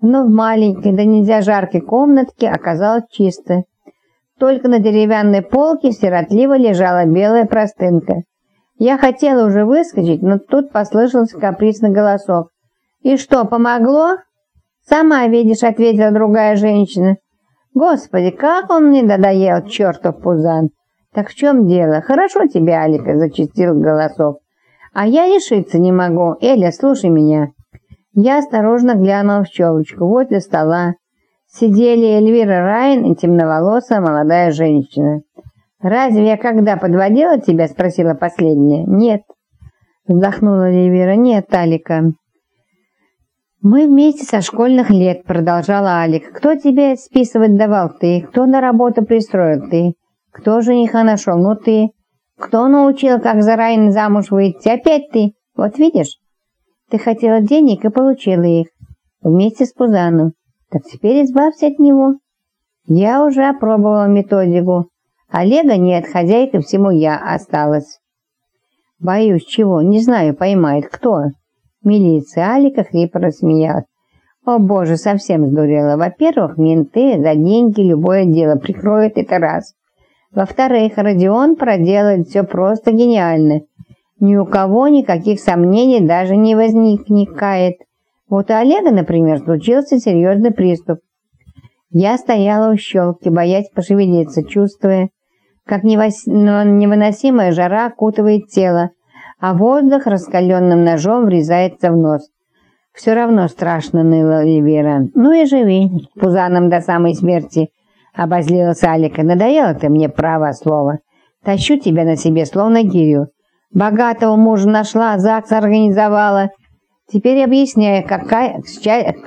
но в маленькой, да нельзя жаркой комнатке оказалось чисто. Только на деревянной полке сиротливо лежала белая простынка. Я хотела уже выскочить, но тут послышался капризный голосок. «И что, помогло?» «Сама видишь», — ответила другая женщина. «Господи, как он мне додоел, чертов пузан!» «Так в чем дело? Хорошо тебе, Алика», — зачистил голосок. «А я решиться не могу. Эля, слушай меня». Я осторожно глянула в челочку. Возле стола сидели Эльвира Райн и темноволосая молодая женщина. «Разве я когда подводила тебя?» — спросила последняя. «Нет». Вздохнула Эльвира. «Нет, Алика». «Мы вместе со школьных лет», — продолжала Алик. «Кто тебе списывать давал? Ты. Кто на работу пристроил? Ты. Кто жениха нашел? Ну ты. Кто научил, как за Райн замуж выйти? Опять ты. Вот видишь?» Ты хотела денег и получила их. Вместе с Пузаном. Так теперь избавься от него. Я уже опробовала методику. Олега нет, хозяйка всему я осталась. Боюсь, чего? Не знаю, поймает. Кто? Милиция. Алика хрипо рассмеялась. О боже, совсем сдурела. Во-первых, менты за деньги любое дело прикроют, это раз. Во-вторых, Родион проделает все просто гениально. Ни у кого никаких сомнений даже не возникает. Вот у Олега, например, случился серьезный приступ. Я стояла у щелки, боясь пошевелиться, чувствуя, как невыносимая жара окутывает тело, а воздух раскаленным ножом врезается в нос. Все равно страшно ныла Оливера. «Ну и живи, пузаном до самой смерти», — обозлилась Алика. «Надоело ты мне право слова. Тащу тебя на себе, словно гирю. Богатого мужа нашла, ЗАГС организовала. Теперь объясняю, какая,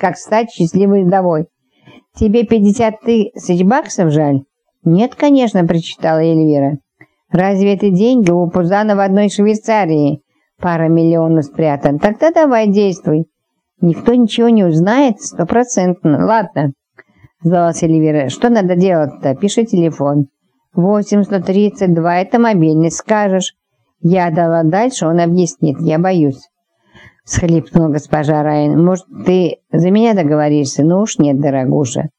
как стать счастливой вдовой. Тебе 50 тысяч баксов жаль? Нет, конечно, прочитала Эльвира. Разве это деньги у Пузана в одной Швейцарии? Пара миллионов спрятан. Тогда давай действуй. Никто ничего не узнает стопроцентно. Ладно, сдалась Эльвира. Что надо делать-то? Пиши телефон. 8132, это мобильный, скажешь. Я дала дальше, он объяснит, я боюсь. Схлипнула госпожа Райан. Может, ты за меня договоришься? Ну уж нет, дорогуша.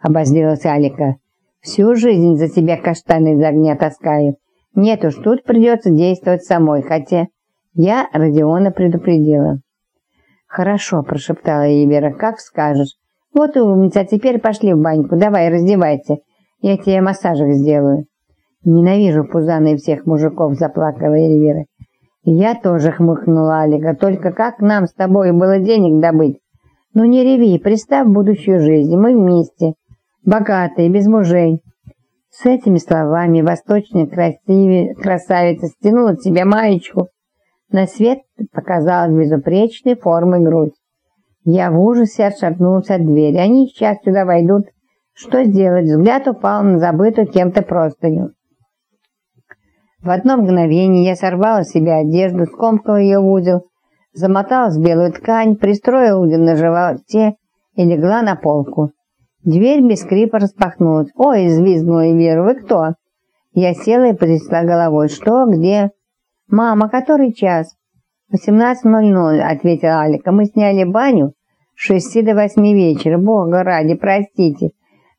Обозлилась Алика. Всю жизнь за тебя каштаны из огня таскаю. Нет уж, тут придется действовать самой, хотя я Родиона предупредила. «Хорошо», – прошептала Ибера, – «как скажешь. Вот умница, а теперь пошли в баньку, давай, раздевайся, я тебе массажик сделаю». «Ненавижу Пузана и всех мужиков», — заплакала Эльвира. «Я тоже хмыкнула Алика. Только как нам с тобой было денег добыть? Ну не реви, представь будущую жизнь. Мы вместе, богатые, без мужей». С этими словами восточная красиве, красавица стянула от себя маечку. На свет показалась безупречной формы грудь. Я в ужасе отшатнулся от двери. Они сейчас сюда войдут. Что сделать? Взгляд упал на забытую кем-то простыню. В одно мгновение я сорвала с себя одежду, скомкала ее в узел, замоталась в белую ткань, пристроила узел на животе и легла на полку. Дверь без скрипа распахнулась. «Ой!» – извизгнула Вера. «Вы кто?» Я села и потрясла головой. «Что? Где?» «Мама, который час?» «18.00», – ответила Алика. «Мы сняли баню с шести до восьми вечера. Бога ради, простите!»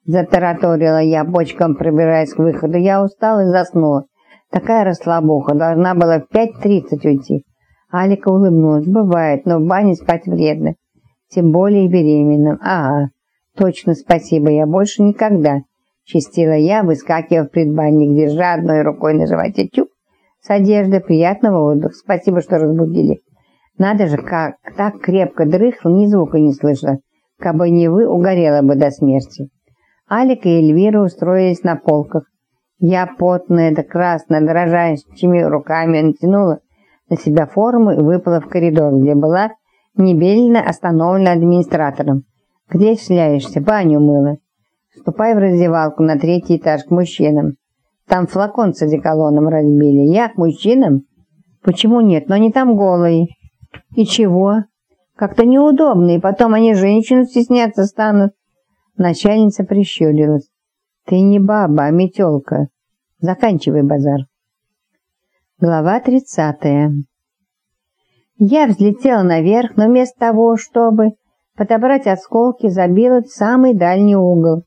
Затараторила я, бочком пробираясь к выходу. Я устала и заснула. Такая расслабуха, должна была в 5.30 уйти. Алика улыбнулась. Бывает, но в бане спать вредно. Тем более беременным. Ага, точно спасибо, я больше никогда. Чистила я, выскакивая в предбанник, держа одной рукой на животе чук. С одеждой приятного отдыха. Спасибо, что разбудили. Надо же, как так крепко дрыхла, ни звука не слышала. Кабы не вы, угорела бы до смерти. Алика и Эльвира устроились на полках. Я, потная да красная, дрожащими руками натянула на себя форму и выпала в коридор, где была небельно остановлена администратором. «Где шляешься? Баню мыла. Ступай в раздевалку на третий этаж к мужчинам. Там флакон с одеколоном разбили. Я к мужчинам? Почему нет? Но они там голые. И чего? Как-то неудобно, и потом они женщину стесняться станут. Начальница прищурилась. Ты не баба, а метелка. Заканчивай базар. Глава тридцатая. Я взлетела наверх, но вместо того, чтобы подобрать осколки, забила в самый дальний угол.